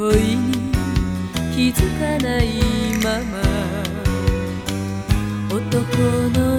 恋気づかないまま男の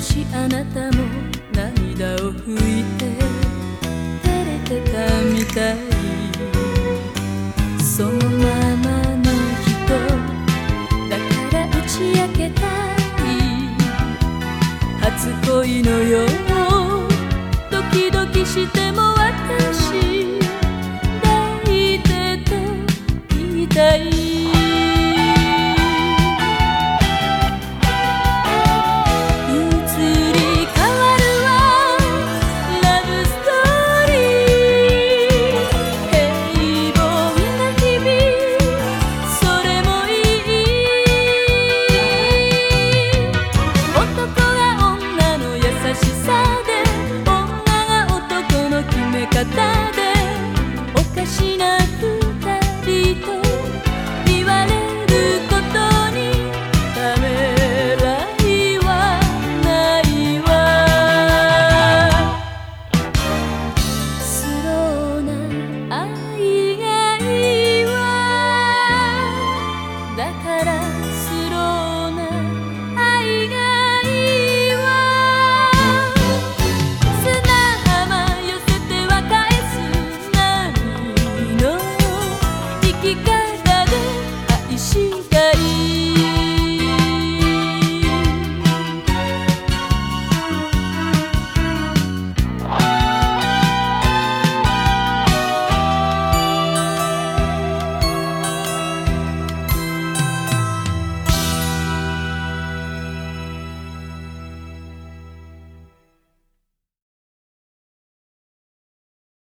しあなたも涙を拭いて照れてたみたい。そのままの人だから打ち明けたい。初恋のように。方でおかしな二人と言われることにためらいはないわ。スローな愛がいいわ。だから